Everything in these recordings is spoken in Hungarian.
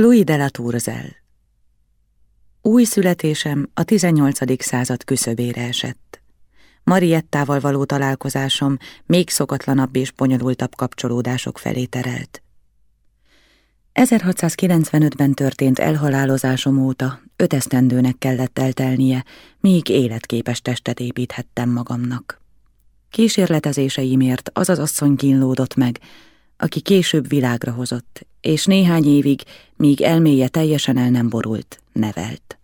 Louis de la Tourzel Új születésem a 18. század küszöbére esett. Mariettával való találkozásom még szokatlanabb és bonyolultabb kapcsolódások felé terelt. 1695-ben történt elhalálozásom óta öt esztendőnek kellett eltelnie, míg életképes testet építhettem magamnak. Kísérletezéseimért az az asszony kínlódott meg, aki később világra hozott, és néhány évig, míg elméje teljesen el nem borult, nevelt.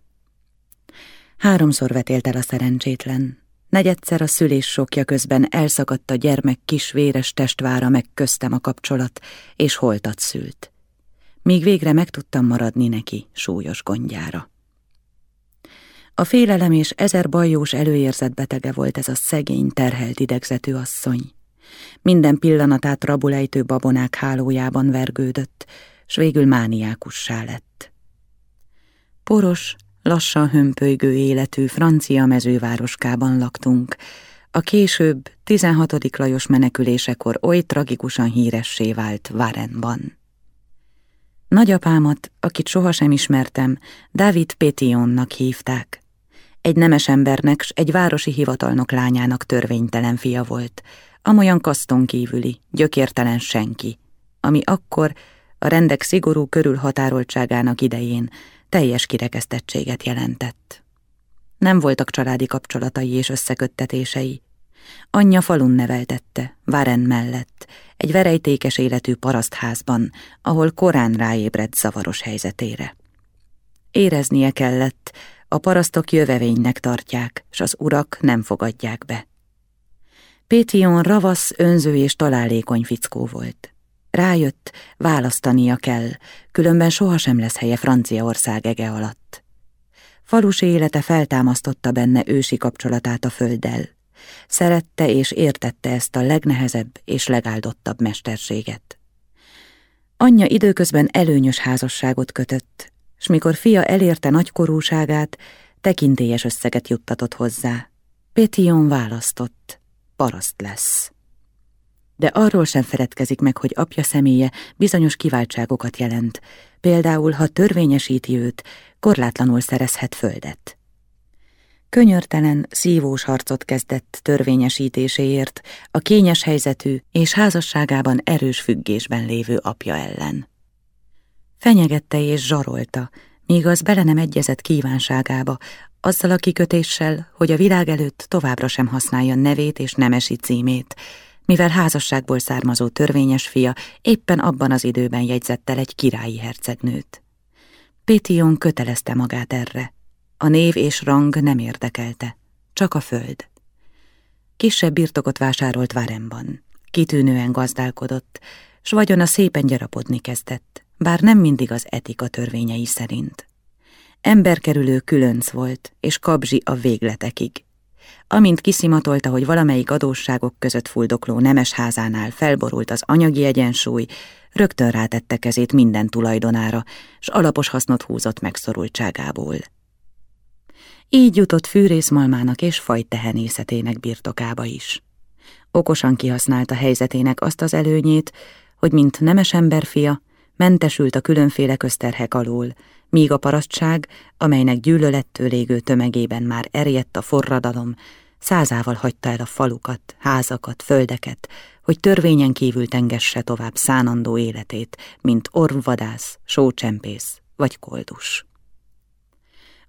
Háromszor vetélt el a szerencsétlen. Negyedszer a szülés sokja közben elszakadt a gyermek kis véres testvára meg köztem a kapcsolat, és holtat szült. Míg végre meg tudtam maradni neki súlyos gondjára. A félelem és ezer bajós előérzet betege volt ez a szegény, terhelt idegzetű asszony. Minden pillanatát rabulejtő babonák hálójában vergődött, s végül mániákussá lett. Poros, lassan hömpölygő életű francia mezővároskában laktunk, a később 16. Lajos menekülésekor oly tragikusan híressé vált Varenban. Nagyapámat, akit sohasem ismertem, David Pétionnak hívták. Egy nemes embernek s egy városi hivatalnok lányának törvénytelen fia volt, amolyan kaszton kívüli, gyökértelen senki, ami akkor a rendek szigorú körülhatároltságának idején teljes kirekesztettséget jelentett. Nem voltak családi kapcsolatai és összeköttetései. Anyja falun neveltette, Varen mellett, egy verejtékes életű parasztházban, ahol korán ráébredt zavaros helyzetére. Éreznie kellett, a parasztok jövevénynek tartják, s az urak nem fogadják be. Pétion ravasz, önző és találékony fickó volt. Rájött, választania kell, különben sohasem lesz helye Franciaország ege alatt. Falusi élete feltámasztotta benne ősi kapcsolatát a földdel. Szerette és értette ezt a legnehezebb és legáldottabb mesterséget. Anyja időközben előnyös házasságot kötött, s mikor fia elérte nagykorúságát, tekintélyes összeget juttatott hozzá. Pétion választott, paraszt lesz de arról sem feledkezik meg, hogy apja személye bizonyos kiváltságokat jelent, például, ha törvényesíti őt, korlátlanul szerezhet földet. Könyörtelen, szívós harcot kezdett törvényesítéséért a kényes helyzetű és házasságában erős függésben lévő apja ellen. Fenyegette és zsarolta, míg az bele nem egyezett kívánságába, azzal a kikötéssel, hogy a világ előtt továbbra sem használja nevét és nemesi címét, mivel házasságból származó törvényes fia éppen abban az időben jegyzett el egy királyi hercegnőt. Pétion kötelezte magát erre. A név és rang nem érdekelte, csak a föld. Kisebb birtokot vásárolt Váremban. Kitűnően gazdálkodott, s vagyona szépen gyarapodni kezdett, bár nem mindig az etika törvényei szerint. Emberkerülő különc volt, és kabzsi a végletekig. Amint kiszimatolta, hogy valamelyik adósságok között fuldokló nemes házánál felborult az anyagi egyensúly, rögtön rátette kezét minden tulajdonára, s alapos hasznot húzott megszorultságából. Így jutott fűrészmalmának és fajtehenészetének birtokába is. Okosan kihasználta helyzetének azt az előnyét, hogy mint nemes emberfia, mentesült a különféle közterhek alól, míg a parasztság, amelynek gyűlölettől égő tömegében már erjedt a forradalom, százával hagyta el a falukat, házakat, földeket, hogy törvényen kívül tengesse tovább szánandó életét, mint orvvadász, sócsempész vagy koldus.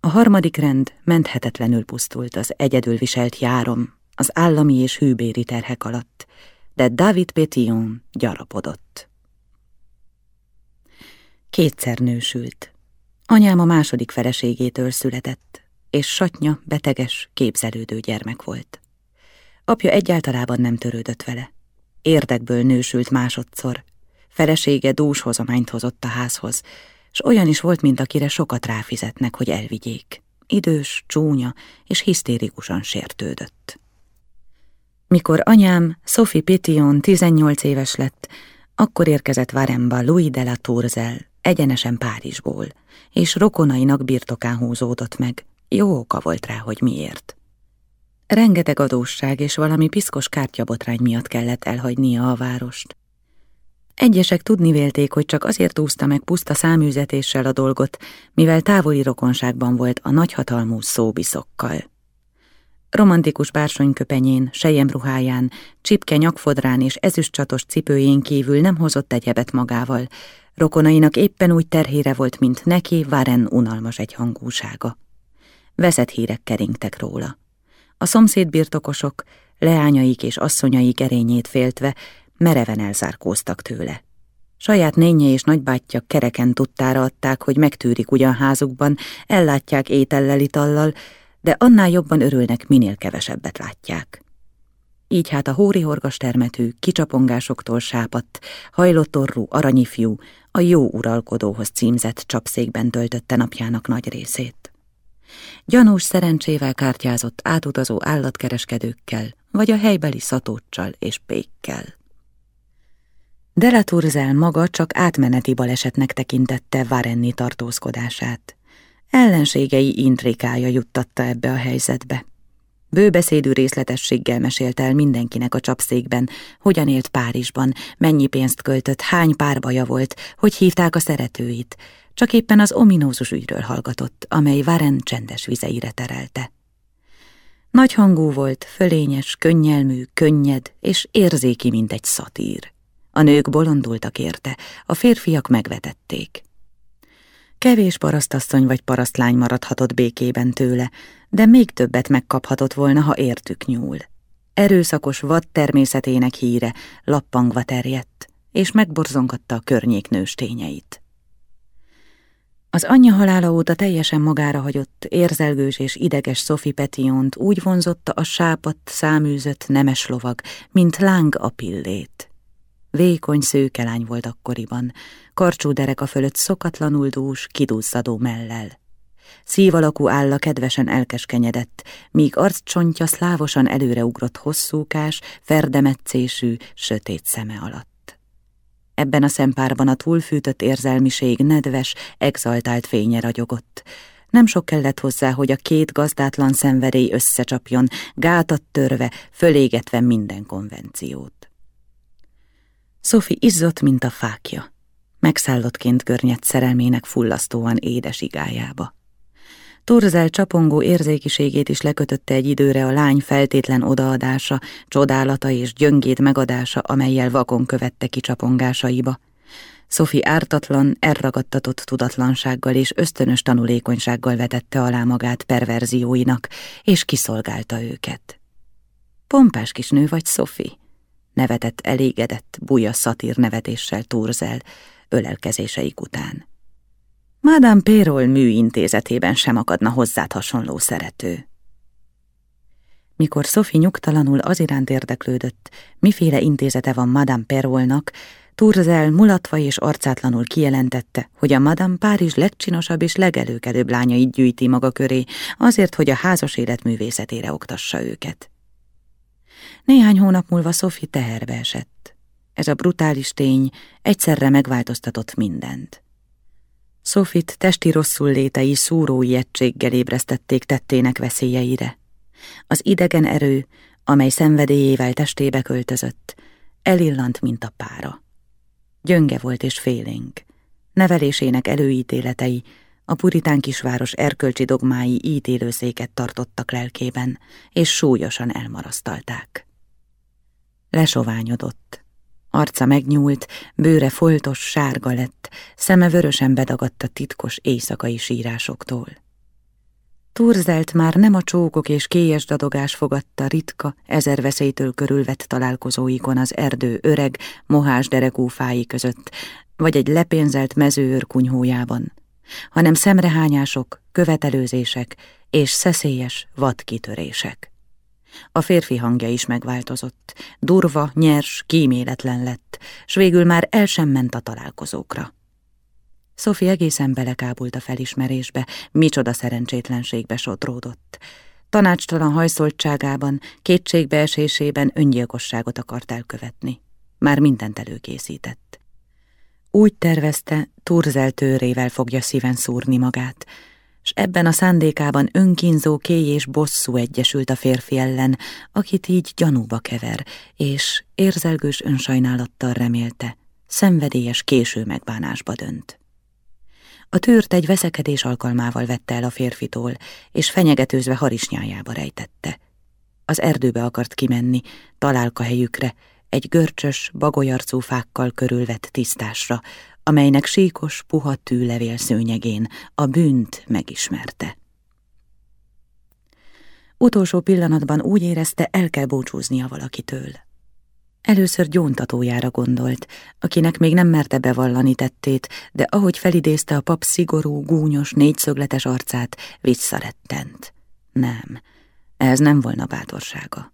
A harmadik rend menthetetlenül pusztult az egyedül viselt járom, az állami és hűbéri terhek alatt, de David Pétion gyarapodott. Kétszer nősült. Anyám a második feleségétől született, és satnya, beteges, képzelődő gyermek volt. Apja egyáltalában nem törődött vele. Érdekből nősült másodszor. Felesége dús hozományt hozott a házhoz, s olyan is volt, mint akire sokat ráfizetnek, hogy elvigyék. Idős, csúnya és hisztérikusan sértődött. Mikor anyám, Sophie Pition 18 éves lett, akkor érkezett Varemba Louis de la Tourzel, egyenesen Párizsból, és rokonainak birtokán húzódott meg. Jó oka volt rá, hogy miért. Rengeteg adósság és valami piszkos kártyabotrány miatt kellett elhagynia a várost. Egyesek tudni vélték, hogy csak azért úszta meg puszta száműzetéssel a dolgot, mivel távoli rokonságban volt a nagyhatalmú szóbiszokkal. Romantikus bársonyköpenyén, sejemruháján, csipke nyakfodrán és ezüstcsatos cipőjén kívül nem hozott egyebet magával, rokonainak éppen úgy terhére volt, mint neki Váren unalmas egyhangúsága. Veszett hírek keringtek róla. A szomszéd birtokosok, leányaik és asszonyaik erényét féltve, mereven elzárkóztak tőle. Saját nénye és nagybátyja kereken tudtára adták, hogy megtűrik ugyan házukban, ellátják étellel itallal, de annál jobban örülnek, minél kevesebbet látják. Így hát a hórihorgas termetű, kicsapongásoktól sápadt, hajlott orrú aranyifjú a jó uralkodóhoz címzett csapszékben töltötte napjának nagy részét. Gyanús szerencsével kártyázott átutazó állatkereskedőkkel, vagy a helybeli szatóccsal és pékkel. Delaturzel maga csak átmeneti balesetnek tekintette Varenni tartózkodását. Ellenségei intrikája juttatta ebbe a helyzetbe. Bőbeszédű részletességgel mesélte el mindenkinek a csapszékben, hogyan élt Párizsban, mennyi pénzt költött, hány párbaja volt, hogy hívták a szeretőit, csak éppen az ominózus ügyről hallgatott, amely Varen csendes vizeire terelte. Nagy hangú volt, fölényes, könnyelmű, könnyed és érzéki, mint egy szatír. A nők bolondultak érte, a férfiak megvetették. Kevés parasztasszony vagy parasztlány maradhatott békében tőle, de még többet megkaphatott volna, ha értük nyúl. Erőszakos vad természetének híre lappangva terjedt, és megborzongatta a környék nőstényeit. Az anyja halála óta teljesen magára hagyott, érzelgős és ideges Sophie Petiont úgy vonzotta a sápadt, száműzött nemes lovag, mint láng a pillét. Vékony szőkelány volt akkoriban, karcsú dereka fölött szokatlanul dús, kidúszadó mellel. Szív alakú álla kedvesen elkeskenyedett, míg arccsontja szlávosan előreugrott hosszúkás, ferdemetszésű, sötét szeme alatt. Ebben a szempárban a túlfűtött érzelmiség nedves, exaltált fénye ragyogott. Nem sok kellett hozzá, hogy a két gazdátlan szenvedély összecsapjon, gátat törve, fölégetve minden konvenciót. Sophie izzott, mint a fákja. Megszállottként görnyedt szerelmének fullasztóan édes igájába. Torzel csapongó érzékiségét is lekötötte egy időre a lány feltétlen odaadása, csodálata és gyöngéd megadása, amelyel vakon követte ki csapongásaiba. Sophie ártatlan, elragadtatott tudatlansággal és ösztönös tanulékonysággal vetette alá magát perverzióinak, és kiszolgálta őket. Pompás kis nő vagy, Sophie? Nevetett elégedett, buja szatír nevetéssel Turzel, ölelkezéseik után. Madame Pérol műintézetében sem akadna hozzád hasonló szerető. Mikor Sophie nyugtalanul az iránt érdeklődött, miféle intézete van Madame Perolnak, Turzel mulatva és arcátlanul kijelentette, hogy a Madame Párizs legcsinosabb és legelőkelőbb lányait gyűjti maga köré, azért, hogy a házas élet művészetére oktassa őket. Néhány hónap múlva Sophie teherbe esett. Ez a brutális tény egyszerre megváltoztatott mindent. Sofit testi rosszul létei szúró ijegységgel ébresztették tettének veszélyeire. Az idegen erő, amely szenvedélyével testébe költözött, elillant, mint a pára. Gyönge volt és félénk. Nevelésének előítéletei, a puritán kisváros erkölcsi dogmái ítélőszéket tartottak lelkében, és súlyosan elmarasztalták. Lesoványodott. Arca megnyúlt, bőre foltos, sárga lett, szeme vörösen bedagadt a titkos éjszakai sírásoktól. Turzelt már nem a csókok és kélyes dadogás fogadta ritka, ezer veszélytől körülvett találkozóikon az erdő öreg, mohás derekú fái között, vagy egy lepénzelt mezőőr kunyhójában, hanem szemrehányások, követelőzések és szeszélyes vadkitörések. A férfi hangja is megváltozott, durva, nyers, kíméletlen lett, s végül már el sem ment a találkozókra. Sophie egészen belekábult a felismerésbe, micsoda szerencsétlenségbe sodródott. Tanácstalan hajszoltságában, kétségbeesésében öngyilkosságot akart elkövetni. Már mindent előkészített. Úgy tervezte, Turzel fogja szíven szúrni magát, s ebben a szándékában önkínzó kéj és bosszú egyesült a férfi ellen, akit így gyanúba kever, és érzelgős önsajnálattal remélte, szenvedélyes késő megbánásba dönt. A tűrt egy veszekedés alkalmával vette el a férfitól, és fenyegetőzve harisnyájába rejtette. Az erdőbe akart kimenni, találka helyükre, egy görcsös, bagolyarcú fákkal körülvett tisztásra, amelynek síkos, puha tűlevél szőnyegén a bűnt megismerte. Utolsó pillanatban úgy érezte, el kell búcsúznia valakitől. Először gyóntatójára gondolt, akinek még nem merte bevallani tettét, de ahogy felidézte a pap szigorú, gúnyos, négyszögletes arcát, visszarettent. Nem, ez nem volna bátorsága.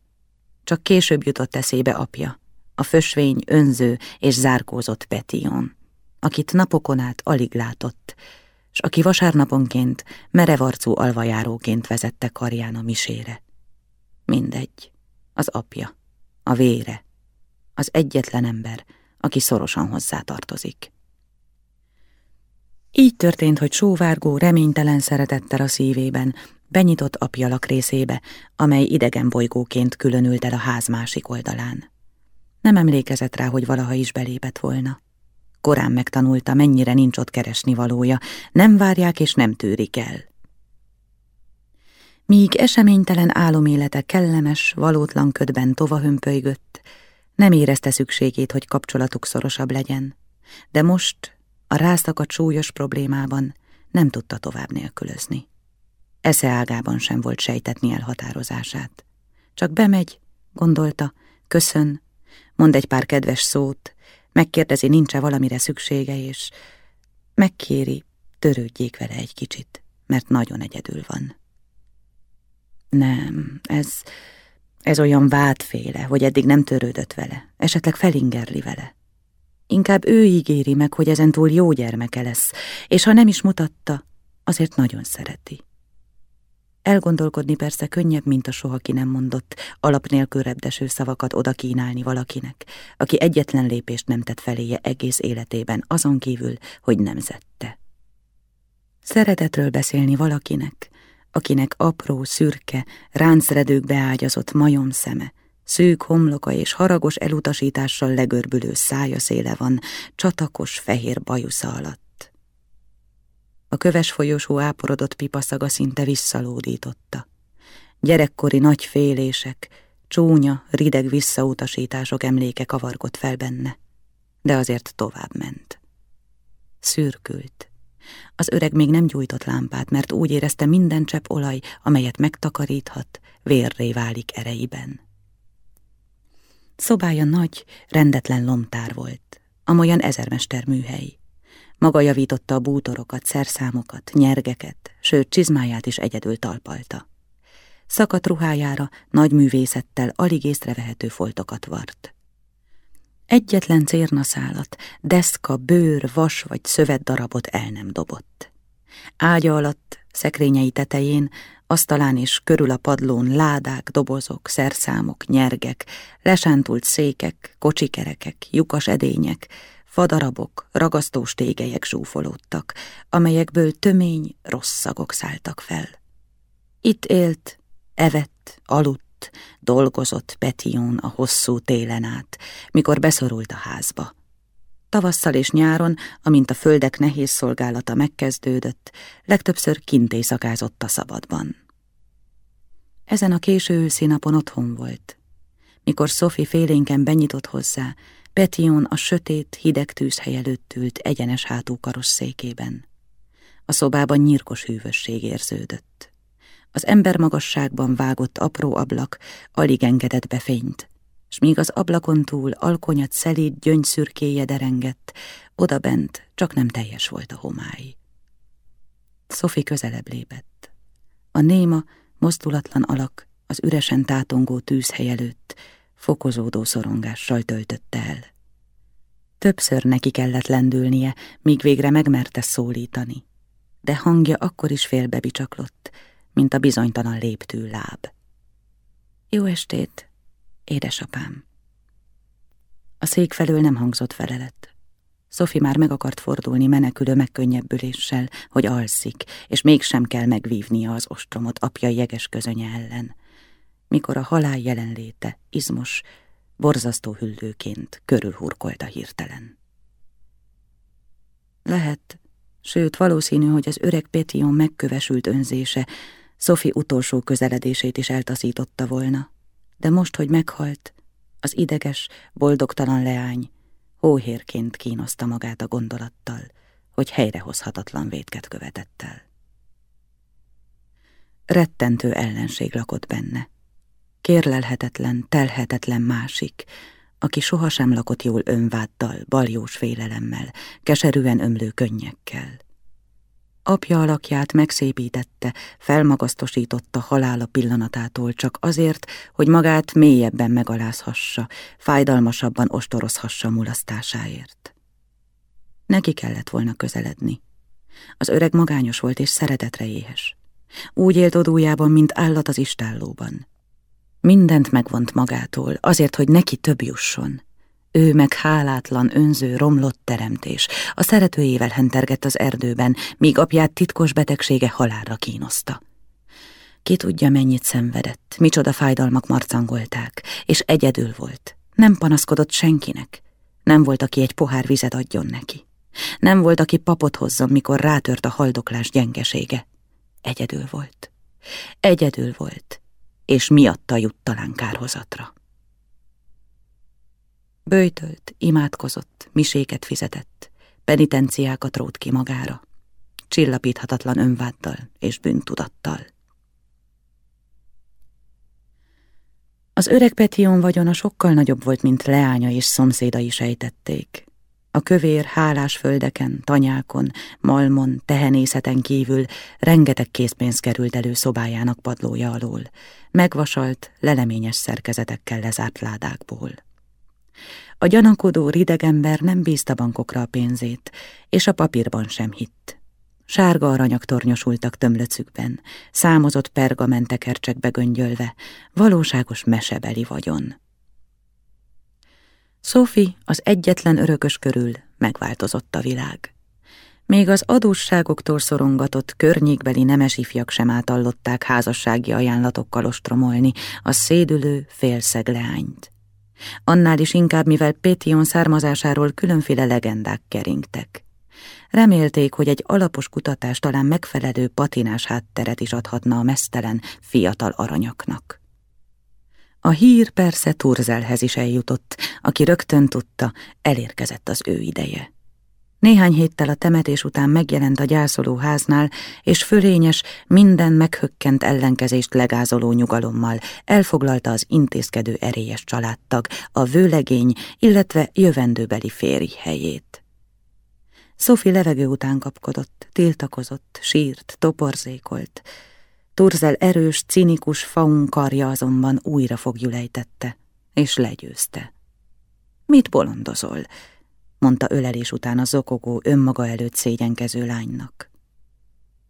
Csak később jutott eszébe apja, a fösvény önző és zárkózott Petion, akit napokon át alig látott, s aki vasárnaponként merevarcú alvajáróként vezette karján a misére. Mindegy, az apja, a vére, az egyetlen ember, aki szorosan hozzá tartozik. Így történt, hogy sóvárgó, reménytelen szeretettel a szívében benyitott apja részébe, amely idegen bolygóként különült el a ház másik oldalán. Nem emlékezett rá, hogy valaha is belépett volna. Korán megtanulta, mennyire nincs ott keresni valója, nem várják és nem tűrik el. Míg eseménytelen álomélete kellemes, valótlan ködben tovahömpölygött, nem érezte szükségét, hogy kapcsolatuk szorosabb legyen, de most a rászakadt súlyos problémában nem tudta tovább nélkülözni. Esze ágában sem volt sejtetni elhatározását. Csak bemegy, gondolta, köszön, mond egy pár kedves szót, megkérdezi, nincs-e valamire szüksége, és megkéri, törődjék vele egy kicsit, mert nagyon egyedül van. Nem, ez, ez olyan vádféle, hogy eddig nem törődött vele, esetleg felingerli vele. Inkább ő ígéri meg, hogy ezentúl jó gyermeke lesz, és ha nem is mutatta, azért nagyon szereti. Elgondolkodni persze könnyebb, mint a soha ki nem mondott, alap nélkül repdeső szavakat oda kínálni valakinek, aki egyetlen lépést nem tett feléje egész életében, azon kívül, hogy nem zette. Szeretetről beszélni valakinek, akinek apró, szürke, ráncredők beágyazott majom szeme, szűk homloka és haragos elutasítással legörbülő szája széle van, csatakos fehér bajusza alatt. A köves folyosó áporodott pipaszaga szinte visszalódította. Gyerekkori nagy félések, csúnya, rideg visszautasítások emléke kavargott fel benne, de azért tovább ment. Szürkült. Az öreg még nem gyújtott lámpát, mert úgy érezte minden csepp olaj, amelyet megtakaríthat, vérré válik ereiben. Szobája nagy, rendetlen lomtár volt, amolyan ezermester műhely. Maga javította a bútorokat, szerszámokat, nyergeket, sőt csizmáját is egyedül talpalta. Szakadt ruhájára nagy művészettel alig észrevehető foltokat vart. Egyetlen cérnaszálat, deszka, bőr, vas vagy szövet darabot el nem dobott. Ágya alatt, szekrényei tetején, asztalán és körül a padlón ládák, dobozok, szerszámok, nyergek, lesántult székek, kocsikerekek, lyukas edények, Fadarabok, ragasztós tégelyek zsúfolódtak, amelyekből tömény, rossz szagok szálltak fel. Itt élt, evett, aludt, dolgozott Petion a hosszú télen át, mikor beszorult a házba. Tavasszal és nyáron, amint a földek nehéz szolgálata megkezdődött, legtöbbször kint éjszakázott a szabadban. Ezen a késő őszi otthon volt. Mikor Sophie félénken benyitott hozzá, Petion a sötét, hideg tűzhely előtt ült egyenes hátú karosszékében. A szobában nyírkos hűvösség érződött. Az ember magasságban vágott apró ablak alig engedett be fényt, s míg az ablakon túl alkonyat szelíd gyöngyszürkéje derengett, odabent csak nem teljes volt a homály. Sophie közelebb lépett. A néma, mozdulatlan alak az üresen tátongó tűzhely előtt fokozódó szorongással töltötte el. Többször neki kellett lendülnie, míg végre megmerte szólítani, de hangja akkor is félbebicsaklott, mint a bizonytalan léptő láb. Jó estét, édesapám! A szék felől nem hangzott felelet. Szofi már meg akart fordulni menekülő megkönnyebbüléssel, hogy alszik, és mégsem kell megvívnia az ostromot apja jeges közönye ellen mikor a halál jelenléte izmos, borzasztó hüllőként körülhurkolta hirtelen. Lehet, sőt valószínű, hogy az öreg Petion megkövesült önzése Sophie utolsó közeledését is eltaszította volna. De most, hogy meghalt, az ideges, boldogtalan leány hóhérként kínoszta magát a gondolattal, hogy helyrehozhatatlan vétket követett el. Rettentő ellenség lakott benne. Kérlelhetetlen, telhetetlen másik, aki sohasem lakott jól önváddal, baljós félelemmel, keserűen ömlő könnyekkel. Apja alakját megszépítette, felmagasztosította halála pillanatától csak azért, hogy magát mélyebben megalázhassa, fájdalmasabban ostorozhassa mulasztásáért. Neki kellett volna közeledni. Az öreg magányos volt és szeretetre éhes. Úgy élt odújában, mint állat az istállóban. Mindent megvont magától, azért, hogy neki több jusson. Ő meg hálátlan, önző, romlott teremtés. A szeretőjével hentergett az erdőben, míg apját titkos betegsége halálra kínoszta. Ki tudja, mennyit szenvedett, micsoda fájdalmak marcangolták, és egyedül volt. Nem panaszkodott senkinek. Nem volt, aki egy pohár vizet adjon neki. Nem volt, aki papot hozzon, mikor rátört a haldoklás gyengesége. Egyedül volt. Egyedül volt, és miatta jut talán kárhozatra. Böjtölt, imádkozott, miséket fizetett, penitenciákat rót ki magára, csillapíthatatlan önváddal és bűntudattal. Az öreg Petion vagyona sokkal nagyobb volt, mint leánya és szomszédai sejtették. A kövér, hálás földeken, tanyákon, malmon, tehenészeten kívül rengeteg készpénz került elő szobájának padlója alól, megvasalt, leleményes szerkezetekkel lezárt ládákból. A gyanakodó ridegember nem bízta bankokra a pénzét, és a papírban sem hitt. Sárga aranyak tornyosultak tömlöcükben, számozott pergamentekercsekbe göngyölve, valóságos mesebeli vagyon. Sophie az egyetlen örökös körül megváltozott a világ. Még az adósságoktól szorongatott környékbeli nemes ifjak sem átallották házassági ajánlatokkal ostromolni a szédülő félszeg leányt. Annál is inkább, mivel Pétion származásáról különféle legendák keringtek. Remélték, hogy egy alapos kutatás talán megfelelő patinás hátteret is adhatna a mesztelen, fiatal aranyaknak. A hír persze Turzelhez is eljutott, aki rögtön tudta, elérkezett az ő ideje. Néhány héttel a temetés után megjelent a gyászoló háznál, és fölényes, minden meghökkent ellenkezést legázoló nyugalommal elfoglalta az intézkedő erélyes családtag, a vőlegény, illetve jövendőbeli férj helyét. Sophie levegő után kapkodott, tiltakozott, sírt, toporzékolt, Turzel erős, cinikus faun karja azonban újra fogjulejtette, és legyőzte. Mit bolondozol? mondta ölelés után a zokogó, önmaga előtt szégyenkező lánynak.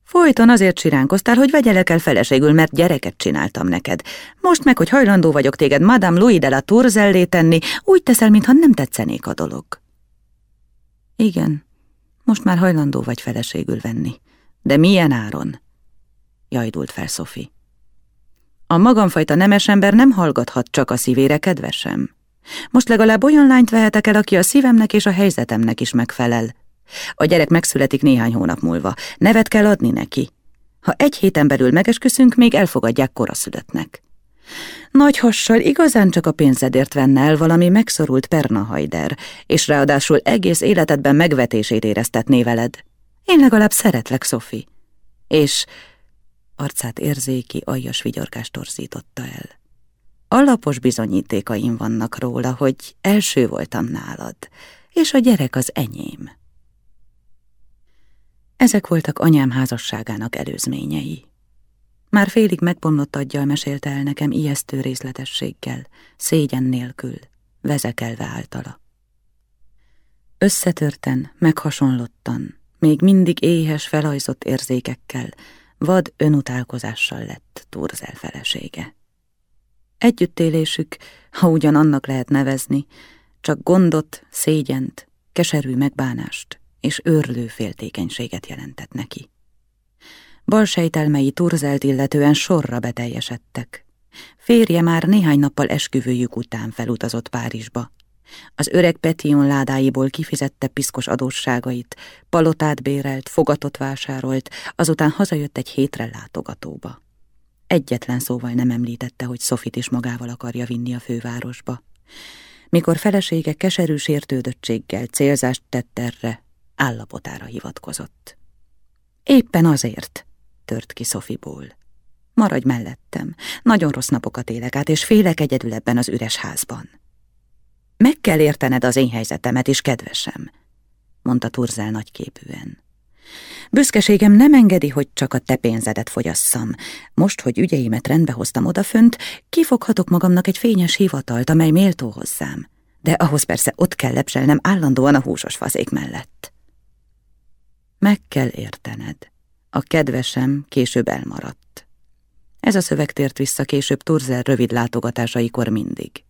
Folyton azért csiránkoztál, hogy vegyelek el feleségül, mert gyereket csináltam neked. Most meg, hogy hajlandó vagyok téged Madame Louis de la Tourzellé tenni, úgy teszel, mintha nem tetszenék a dolog. Igen, most már hajlandó vagy feleségül venni. De milyen áron? Jajdult fel Sophie. A magamfajta nemes ember nem hallgathat csak a szívére, kedvesem. Most legalább olyan lányt vehetek el, aki a szívemnek és a helyzetemnek is megfelel. A gyerek megszületik néhány hónap múlva. Nevet kell adni neki. Ha egy héten belül megesküszünk, még elfogadják koraszülöttnek. Nagy hassal igazán csak a pénzedért venne el valami megszorult pernahajder, és ráadásul egész életedben megvetését éreztetné veled. Én legalább szeretlek, Sophie. És arcát érzéki, aljas vigyorgást torzította el. Alapos bizonyítékaim vannak róla, hogy első voltam nálad, és a gyerek az enyém. Ezek voltak anyám házasságának előzményei. Már félig megbomlott aggyal mesélte el nekem ijesztő részletességgel, szégyen nélkül, vezekelve általa. Összetörten, meghasonlottan, még mindig éhes, felajzott érzékekkel, vad önutálkozással lett Turzel felesége. Együttélésük, ha ugyan annak lehet nevezni, csak gondot, szégyent, keserű megbánást és őrlő féltékenységet jelentett neki. Balsejtelmei Turzelt illetően sorra beteljesedtek. Férje már néhány nappal esküvőjük után felutazott Párizsba. Az öreg Petion ládáiból kifizette piszkos adósságait, palotát bérelt, fogatot vásárolt, azután hazajött egy hétre látogatóba. Egyetlen szóval nem említette, hogy Sofit is magával akarja vinni a fővárosba. Mikor felesége keserű sértődöttséggel célzást tett erre, állapotára hivatkozott. Éppen azért, tört ki Szofiból. Maradj mellettem, nagyon rossz napokat élek át, és félek egyedül ebben az üres házban. Meg kell értened az én helyzetemet is, kedvesem, mondta Turzel nagyképűen. Büszkeségem nem engedi, hogy csak a te pénzedet fogyasszam. Most, hogy ügyeimet rendbe hoztam odafönt, kifoghatok magamnak egy fényes hivatalt, amely méltó hozzám. De ahhoz persze ott kell lepselnem állandóan a húsos fazék mellett. Meg kell értened. A kedvesem később elmaradt. Ez a szöveg tért vissza később Turzel rövid látogatásaikor mindig.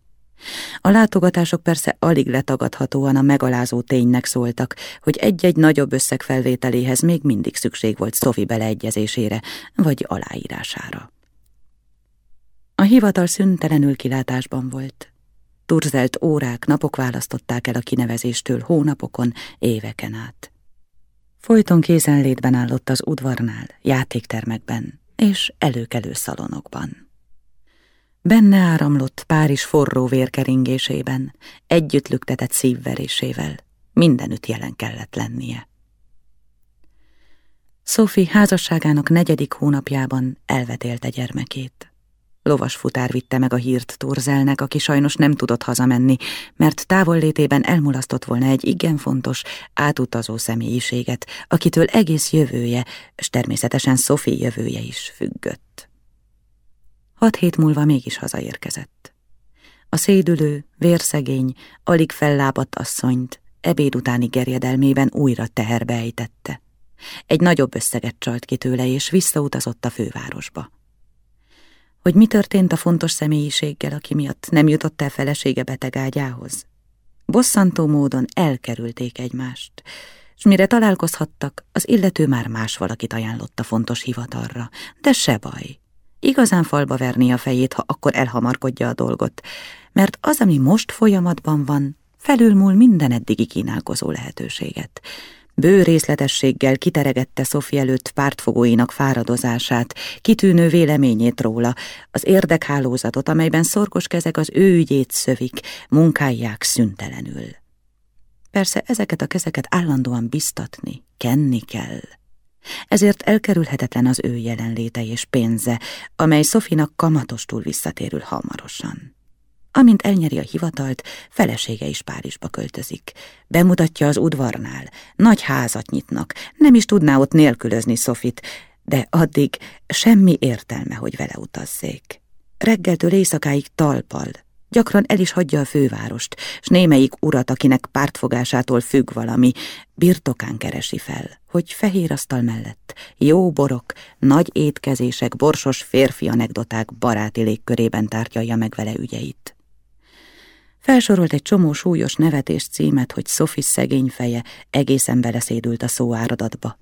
A látogatások persze alig letagadhatóan a megalázó ténynek szóltak, hogy egy-egy nagyobb összeg felvételéhez még mindig szükség volt Szofi beleegyezésére vagy aláírására. A hivatal szüntelenül kilátásban volt. Turzelt órák, napok választották el a kinevezéstől hónapokon, éveken át. Folyton kézenlétben állott az udvarnál, játéktermekben és előkelő szalonokban. Benne áramlott Párizs forró vérkeringésében, együtt lüktetett szívverésével, mindenütt jelen kellett lennie. Sophie házasságának negyedik hónapjában elvetélte gyermekét. Lovas futár vitte meg a hírt Turzelnek, aki sajnos nem tudott hazamenni, mert távollétében elmulasztott volna egy igen fontos, átutazó személyiséget, akitől egész jövője, és természetesen Sophie jövője is függött. Hat hét múlva mégis hazaérkezett. A szédülő, vérszegény, alig fellábadt asszonyt ebéd utáni gerjedelmében újra teherbe ejtette. Egy nagyobb összeget csalt ki tőle, és visszautazott a fővárosba. Hogy mi történt a fontos személyiséggel, aki miatt nem jutott el felesége betegágyához? Bosszantó módon elkerülték egymást, és mire találkozhattak, az illető már más valakit ajánlott a fontos hivatalra, de se baj. Igazán falba verni a fejét, ha akkor elhamarkodja a dolgot, mert az, ami most folyamatban van, felülmúl minden eddigi kínálkozó lehetőséget. Bő részletességgel kiteregette Szofi előtt pártfogóinak fáradozását, kitűnő véleményét róla, az érdekhálózatot, amelyben szorgos kezek az ő ügyét szövik, munkálják szüntelenül. Persze ezeket a kezeket állandóan biztatni, kenni kell. Ezért elkerülhetetlen az ő jelenléte és pénze, amely Szofinak kamatostul visszatérül hamarosan. Amint elnyeri a hivatalt, felesége is Párizsba költözik. Bemutatja az udvarnál, nagy házat nyitnak, nem is tudná ott nélkülözni Szofit, de addig semmi értelme, hogy vele utazzék. Reggeltől éjszakáig talpal, gyakran el is hagyja a fővárost, s némelyik urat, akinek pártfogásától függ valami, birtokán keresi fel, hogy fehér asztal mellett, jó borok, nagy étkezések, borsos férfi anekdoták baráti légkörében tárgyalja meg vele ügyeit. Felsorolt egy csomó súlyos nevetés címet, hogy Sophie szegény feje egészen beleszédült a szóáradatba.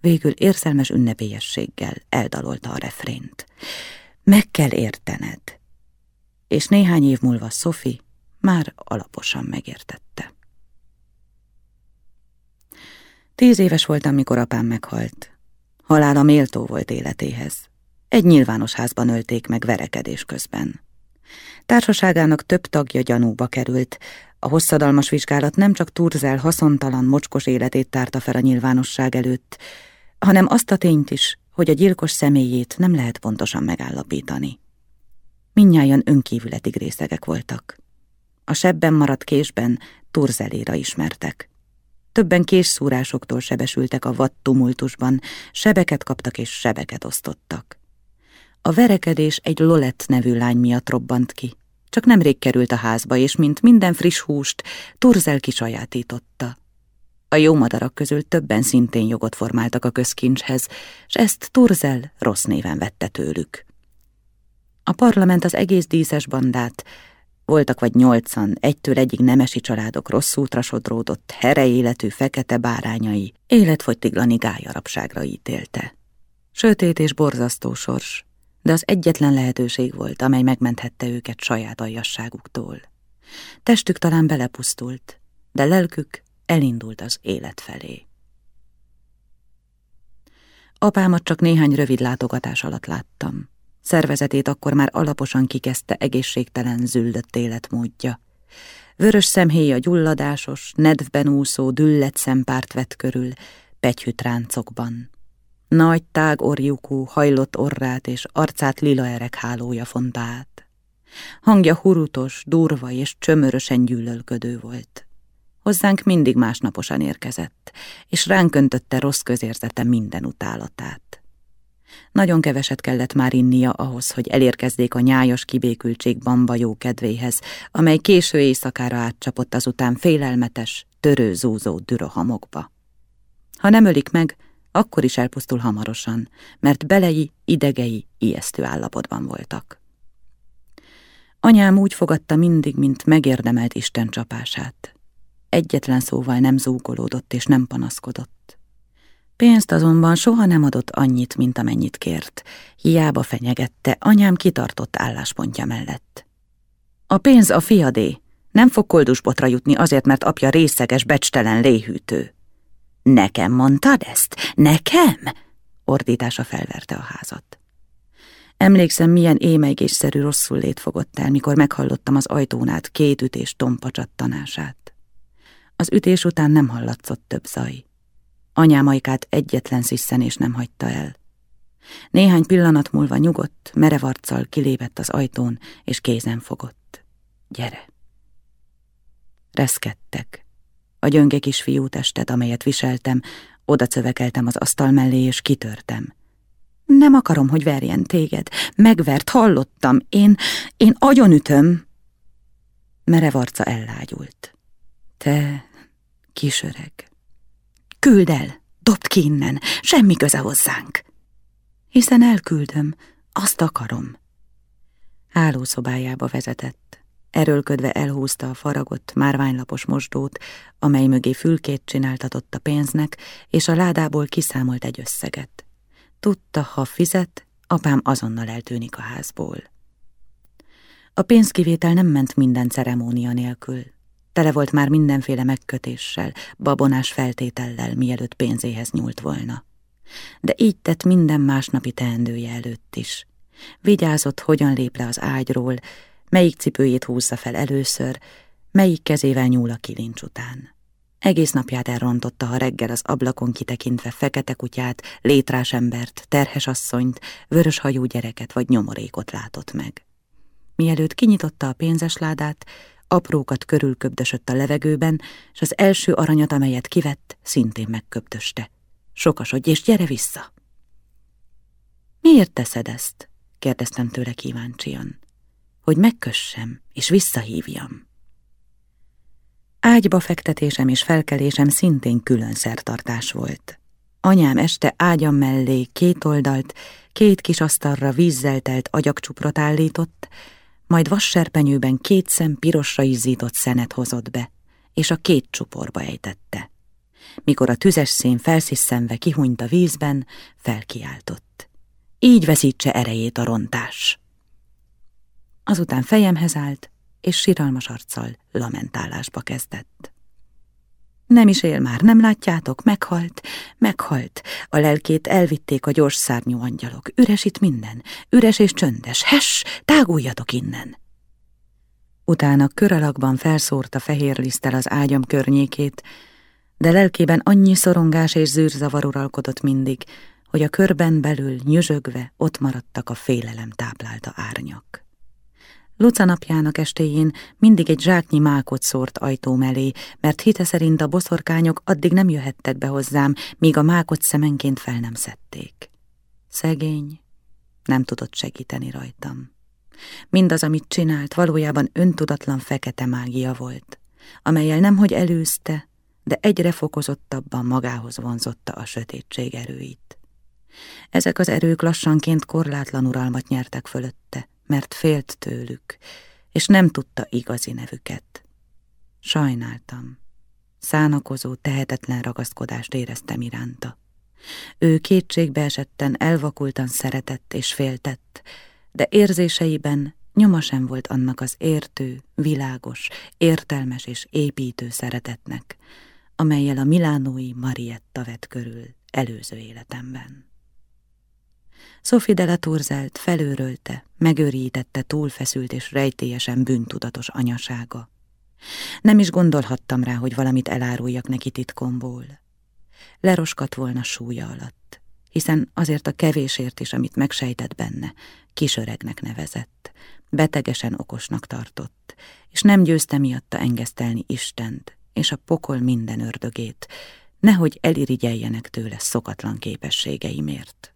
Végül érzelmes ünnepélyességgel eldalolta a refrént. Meg kell értened. És néhány év múlva Sophie már alaposan megértette. Tíz éves voltam, mikor apám meghalt. Halála méltó volt életéhez. Egy nyilvános házban ölték meg verekedés közben. Társaságának több tagja gyanúba került. A hosszadalmas vizsgálat nem csak Turzel haszontalan, mocskos életét tárta fel a nyilvánosság előtt, hanem azt a tényt is, hogy a gyilkos személyét nem lehet pontosan megállapítani. Minnyáján önkívületig részegek voltak. A sebben maradt késben Turzeléra ismertek. Többen késszúrásoktól sebesültek a vad tumultusban, sebeket kaptak és sebeket osztottak. A verekedés egy Lolett nevű lány miatt robbant ki. Csak nemrég került a házba, és mint minden friss húst, Turzel kisajátította. A jó madarak közül többen szintén jogot formáltak a közkincshez, és ezt Turzel rossz néven vette tőlük. A parlament az egész díszes bandát, voltak vagy nyolcan, egytől egyig nemesi családok rossz útra sodródott, here életű fekete bárányai, életfogytiglani gályarapságra ítélte. Sötét és borzasztó sors, de az egyetlen lehetőség volt, amely megmenthette őket saját aljasságuktól. Testük talán belepusztult, de lelkük elindult az élet felé. Apámat csak néhány rövid látogatás alatt láttam. Szervezetét akkor már alaposan kikezdte egészségtelen, züllött életmódja. Vörös szemhéja gyulladásos, nedvben úszó, düllet szempárt vett körül, pegyhűt ráncokban. Nagy tág orjukú, hajlott orrát és arcát lila erek hálója fonta át. Hangja hurutos, durva és csömörösen gyűlölködő volt. Hozzánk mindig másnaposan érkezett, és ránk öntötte rossz közérzete minden utálatát. Nagyon keveset kellett már innia ahhoz, hogy elérkezzék a nyájas kibékültség bamba jó kedvéhez, amely késő éjszakára átcsapott azután félelmetes, törő-zúzó dürohamokba. Ha nem ölik meg, akkor is elpusztul hamarosan, mert belei, idegei ijesztő állapotban voltak. Anyám úgy fogadta mindig, mint megérdemelt Isten csapását. Egyetlen szóval nem zúgolódott és nem panaszkodott. Pénzt azonban soha nem adott annyit, mint amennyit kért. Hiába fenyegette, anyám kitartott álláspontja mellett. A pénz a fiadé, nem fog koldusbotra jutni azért, mert apja részeges, becstelen léhűtő. Nekem mondtad ezt? Nekem? Ordítása felverte a házat. Emlékszem, milyen émeigésszerű rosszul lét fogott el, mikor meghallottam az ajtónát két ütés tompa csattanását. Az ütés után nem hallatszott több zaj. Anyámajkát egyetlen sziszenés nem hagyta el. Néhány pillanat múlva nyugodt, merev arccal kilépett az ajtón, és kézen fogott. Gyere! Reszkedtek. A gyönge kis fiú testet, amelyet viseltem, oda cövekeltem az asztal mellé, és kitörtem. Nem akarom, hogy verjen téged. Megvert, hallottam. Én, én agyonütöm. Merev arca ellágyult. Te, kisöreg. Küld el, dobd ki innen, semmi köze hozzánk. Hiszen elküldöm, azt akarom. Hálószobájába vezetett. Erőlködve elhúzta a faragott, márványlapos mosdót, amely mögé fülkét csináltatott a pénznek, és a ládából kiszámolt egy összeget. Tudta, ha fizet, apám azonnal eltűnik a házból. A pénzkivétel nem ment minden ceremónia nélkül. Tele volt már mindenféle megkötéssel, babonás feltétellel, mielőtt pénzéhez nyúlt volna. De így tett minden másnapi teendője előtt is. Vigyázott, hogyan lép le az ágyról, melyik cipőjét húzza fel először, melyik kezével nyúl a kilincs után. Egész napját elrontotta, ha reggel az ablakon kitekintve fekete kutyát, létrás embert, terhes asszonyt, vörös hajú gyereket vagy nyomorékot látott meg. Mielőtt kinyitotta a pénzesládát, aprókat körülköbdösött a levegőben, és az első aranyat, amelyet kivett, szintén megköbdöste. Sokasodj és gyere vissza! Miért teszed ezt? kérdeztem tőle kíváncsian. Hogy megkössem és visszahívjam. Ágyba fektetésem és felkelésem szintén külön szertartás volt. Anyám este ágyam mellé két oldalt, két kis asztalra vízzel telt agyagcsuprot állított, majd vasserpenyőben két szem pirosra izzított szenet hozott be, és a két csuporba ejtette. Mikor a tüzes szén felszisszenve kihunyt a vízben, felkiáltott. Így veszítse erejét a rontás. Azután fejemhez állt, és siralmas arccal lamentálásba kezdett. Nem is él már, nem látjátok? Meghalt, meghalt. A lelkét elvitték a gyors szárnyú angyalok. Üres itt minden, üres és csöndes. Hes, táguljatok innen! Utána kör alakban felszórta fehér liszttel az ágyam környékét, de lelkében annyi szorongás és zűrzavar uralkodott mindig, hogy a körben belül nyüzsögve ott maradtak a félelem táplálta árnyak. Luca napjának estéjén mindig egy zsáknyi mákot szórt ajtó mellé, mert hite szerint a boszorkányok addig nem jöhettek be hozzám, míg a mákot szemenként fel nem szedték. Szegény, nem tudott segíteni rajtam. Mindaz, amit csinált, valójában öntudatlan fekete mágia volt, amelyel nemhogy elűzte, de egyre fokozottabban magához vonzotta a sötétség erőit. Ezek az erők lassanként korlátlan uralmat nyertek fölötte, mert félt tőlük, és nem tudta igazi nevüket. Sajnáltam. Szánakozó, tehetetlen ragaszkodást éreztem iránta. Ő kétségbe esetten, elvakultan szeretett és féltett, de érzéseiben Nyoma sem volt annak az értő, világos, értelmes és építő szeretetnek, amelyel a milánói Marietta vett körül előző életemben. Sophie de la Turzelt felőrölte, megőrítette túlfeszült és rejtélyesen bűntudatos anyasága. Nem is gondolhattam rá, hogy valamit eláruljak neki titkomból. Leroskat volna súlya alatt, hiszen azért a kevésért is, amit megsejtett benne, kisöregnek nevezett, betegesen okosnak tartott, és nem győzte miatta engesztelni Istent és a pokol minden ördögét, nehogy elirigyeljenek tőle szokatlan képességeimért.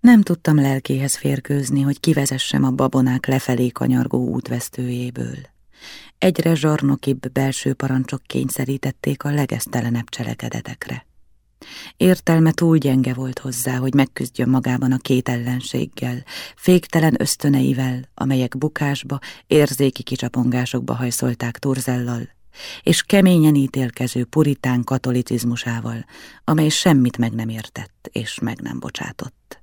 Nem tudtam lelkéhez férkőzni, hogy kivezessem a babonák lefelé kanyargó útvesztőjéből. Egyre zsarnokibb belső parancsok kényszerítették a legesztelenebb cselekedetekre. Értelme túl gyenge volt hozzá, hogy megküzdjön magában a két ellenséggel, féktelen ösztöneivel, amelyek bukásba, érzéki kicsapongásokba hajszolták Turzellal, és keményen ítélkező puritán katolicizmusával, amely semmit meg nem értett és meg nem bocsátott.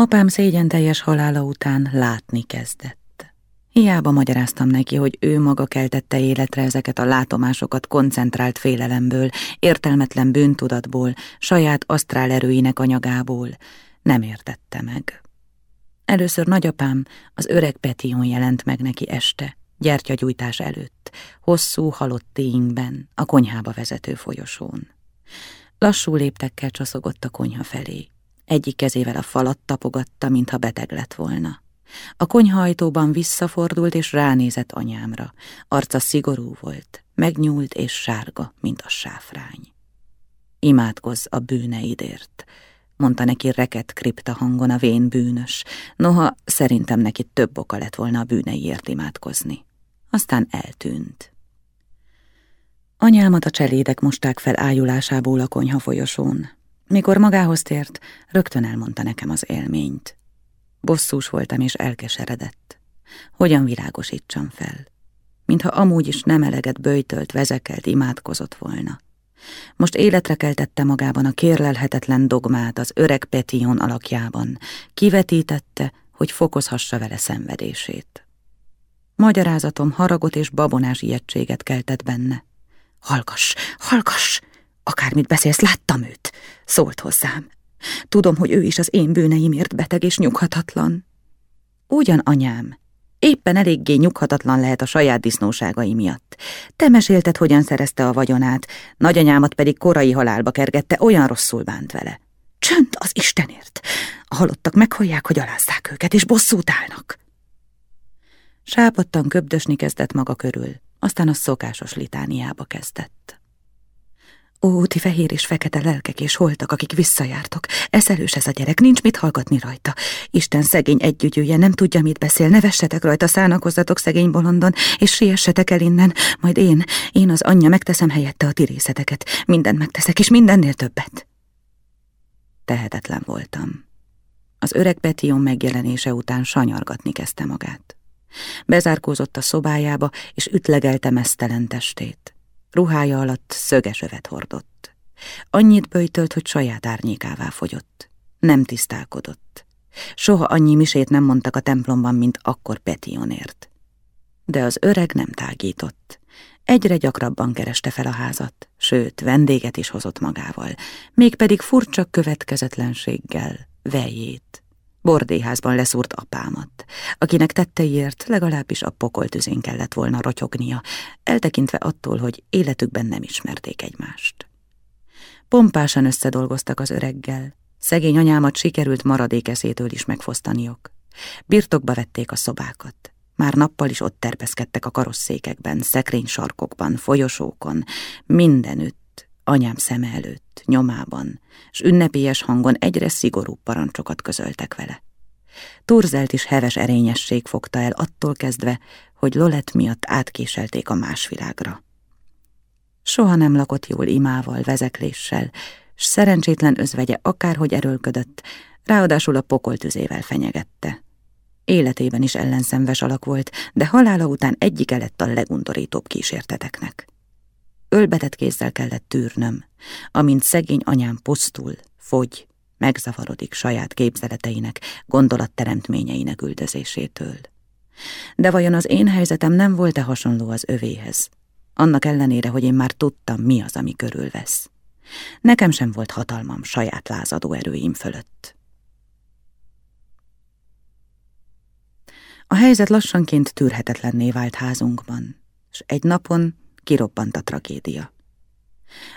Apám szégyen teljes halála után látni kezdett. Hiába magyaráztam neki, hogy ő maga keltette életre ezeket a látomásokat koncentrált félelemből, értelmetlen bűntudatból, saját asztrál erőinek anyagából. Nem értette meg. Először nagyapám az öreg Petion jelent meg neki este, gyertyagyújtás előtt, hosszú halott téinkben, a konyhába vezető folyosón. Lassú léptekkel csaszogott a konyha felé. Egyik kezével a falat tapogatta, mintha beteg lett volna. A konyhajtóban visszafordult és ránézett anyámra. Arca szigorú volt, megnyúlt és sárga, mint a sáfrány. Imádkozz a bűneidért, mondta neki reket kripta hangon a vén bűnös, noha szerintem neki több oka lett volna a bűneiért imádkozni. Aztán eltűnt. Anyámat a cselédek mosták fel ájulásából a konyha folyosón. Mikor magához tért, rögtön elmondta nekem az élményt. Bosszús voltam és elkeseredett. Hogyan virágosítsam fel? Mintha amúgy is nem eleget böjtölt, vezekelt, imádkozott volna. Most életre keltette magában a kérlelhetetlen dogmát az öreg Petion alakjában, kivetítette, hogy fokozhassa vele szenvedését. Magyarázatom haragot és babonás ijegységet keltett benne. Hallgass, hallgass! Akármit beszélsz, láttam őt! Szólt hozzám. Tudom, hogy ő is az én bűneimért beteg és nyughatatlan. Ugyan, anyám, éppen eléggé nyughatatlan lehet a saját disznóságai miatt. Te mesélted, hogyan szerezte a vagyonát, nagyanyámat pedig korai halálba kergette, olyan rosszul bánt vele. Csönd az Istenért! A halottak meghallják, hogy alázzák őket, és bosszút állnak. Sápadtan köbdösni kezdett maga körül, aztán a szokásos litániába kezdett. Ó, ti fehér és fekete lelkek és holtak, akik visszajártok. Eszelős ez a gyerek, nincs mit hallgatni rajta. Isten szegény együgyűje, nem tudja, mit beszél, ne vessetek rajta, szánakozzatok szegény bolondon, és siessetek el innen, majd én, én az anyja megteszem helyette a ti részeteket. Mindent megteszek, és mindennél többet. Tehetetlen voltam. Az öreg Petion megjelenése után sanyargatni kezdte magát. Bezárkózott a szobájába, és ütlegelte mesztelen testét. Ruhája alatt szöges övet hordott. Annyit böjtölt, hogy saját árnyékává fogyott. Nem tisztálkodott. Soha annyi misét nem mondtak a templomban, mint akkor Petionért. De az öreg nem tágított. Egyre gyakrabban kereste fel a házat, sőt, vendéget is hozott magával, mégpedig furcsa következetlenséggel, vejét bordéházban leszúrt apámat, akinek tetteiért legalábbis a pokoltüzén kellett volna rotyognia, eltekintve attól, hogy életükben nem ismerték egymást. Pompásan összedolgoztak az öreggel, szegény anyámat sikerült maradékeszétől is megfosztaniok. Birtokba vették a szobákat. Már nappal is ott terpeszkedtek a karosszékekben, sarkokban, folyosókon, mindenütt, anyám szeme előtt, nyomában, s ünnepélyes hangon egyre szigorúbb parancsokat közöltek vele. Turzelt is heves erényesség fogta el attól kezdve, hogy Lolet miatt átkéselték a más világra. Soha nem lakott jól imával, vezekléssel, s szerencsétlen özvegye akárhogy erőlködött, ráadásul a pokoltüzével fenyegette. Életében is ellenszenves alak volt, de halála után egyike lett a legundorítóbb kísérteteknek. Ölbetett kézzel kellett tűrnöm, amint szegény anyám pusztul, fogy, megzavarodik saját képzeleteinek, gondolatteremtményeinek üldözésétől. De vajon az én helyzetem nem volt-e hasonló az övéhez? Annak ellenére, hogy én már tudtam, mi az, ami körülvesz. Nekem sem volt hatalmam saját lázadó erőim fölött. A helyzet lassanként tűrhetetlenné vált házunkban, és egy napon kirobbant a tragédia.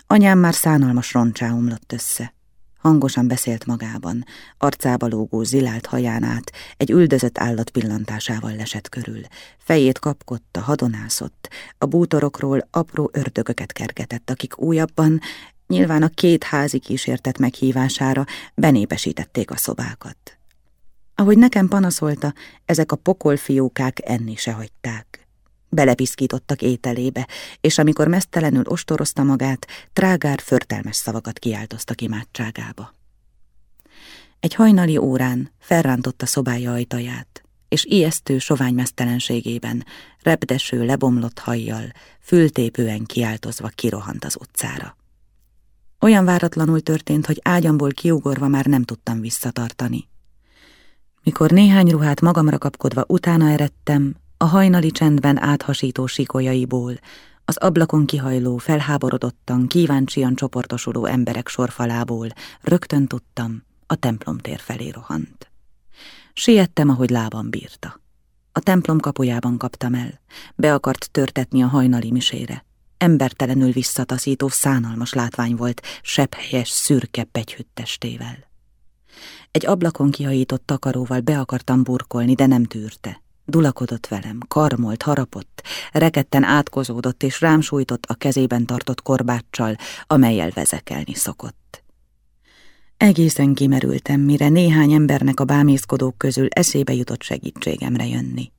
Anyám már szánalmas roncsá omlott össze. Hangosan beszélt magában, arcába lógó zilált haján át, egy üldözött állat pillantásával lesett körül. Fejét kapkodta, hadonászott, a bútorokról apró ördögöket kergetett, akik újabban, nyilván a két házi kísértet meghívására benépesítették a szobákat. Ahogy nekem panaszolta, ezek a pokolfiókák enni se hagyták. Belepiszkítottak ételébe, és amikor mesztelenül ostorozta magát, trágár, förtelmes szavakat kiáltoztak imádságába. Egy hajnali órán felrántotta szobája ajtaját, és ijesztő sovány mesztelenségében, repdeső, lebomlott hajjal, fültépően kiáltozva kirohant az utcára. Olyan váratlanul történt, hogy ágyamból kiugorva már nem tudtam visszatartani. Mikor néhány ruhát magamra kapkodva utána eredtem, a hajnali csendben áthasító sikolyaiból, az ablakon kihajló, felháborodottan, kíváncsian csoportosuló emberek sorfalából rögtön tudtam, a templom tér felé rohant. Siettem, ahogy lábam bírta. A templom kapujában kaptam el, be akart törtetni a hajnali misére. Embertelenül visszataszító, szánalmas látvány volt, sepphelyes, szürke pegyhüttestével. Egy ablakon kihajított takaróval be akartam burkolni, de nem tűrte. Dulakodott velem, karmolt, harapott, reketten átkozódott és rám sújtott a kezében tartott korbáccsal, amelyel vezekelni szokott. Egészen kimerültem, mire néhány embernek a bámészkodók közül eszébe jutott segítségemre jönni.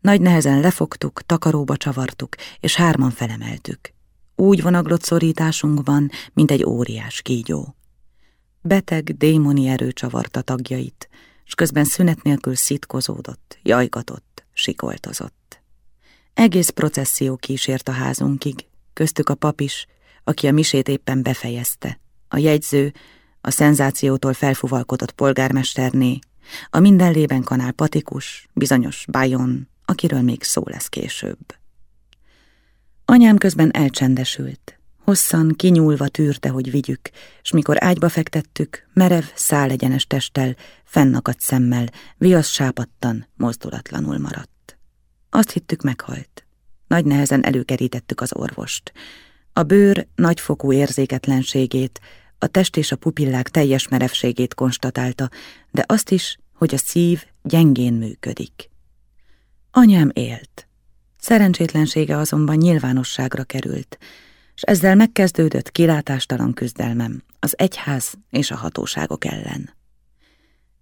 Nagy nehezen lefogtuk, takaróba csavartuk, és hárman felemeltük. Úgy vonaglott szorításunkban, mint egy óriás kígyó. Beteg, démoni erő csavarta tagjait, és közben szünet nélkül szitkozódott, jajgatott, sikoltozott. Egész processzió kísért a házunkig, köztük a pap is, aki a misét éppen befejezte, a jegyző, a szenzációtól felfuvalkodott polgármesterné, a mindenlében kanál patikus, bizonyos Bajon, akiről még szó lesz később. Anyám közben elcsendesült, Hosszan, kinyúlva tűrte, hogy vigyük, s mikor ágyba fektettük, merev, szálegyenes testtel, fennakadt szemmel, viasz sápadtan, mozdulatlanul maradt. Azt hittük meghalt. Nagy nehezen előkerítettük az orvost. A bőr nagyfokú érzéketlenségét, a test és a pupillák teljes merevségét konstatálta, de azt is, hogy a szív gyengén működik. Anyám élt. Szerencsétlensége azonban nyilvánosságra került, és ezzel megkezdődött kilátástalan küzdelmem az egyház és a hatóságok ellen.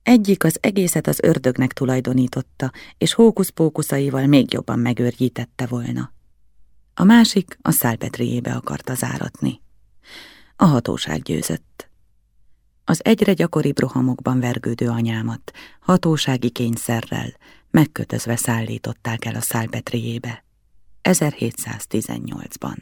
Egyik az egészet az ördögnek tulajdonította, és hókusz-pókuszaival még jobban megőrjítette volna. A másik a szálpetriébe akarta záratni. A hatóság győzött. Az egyre gyakoribb rohamokban vergődő anyámat hatósági kényszerrel megkötözve szállították el a szálpetriébe 1718-ban.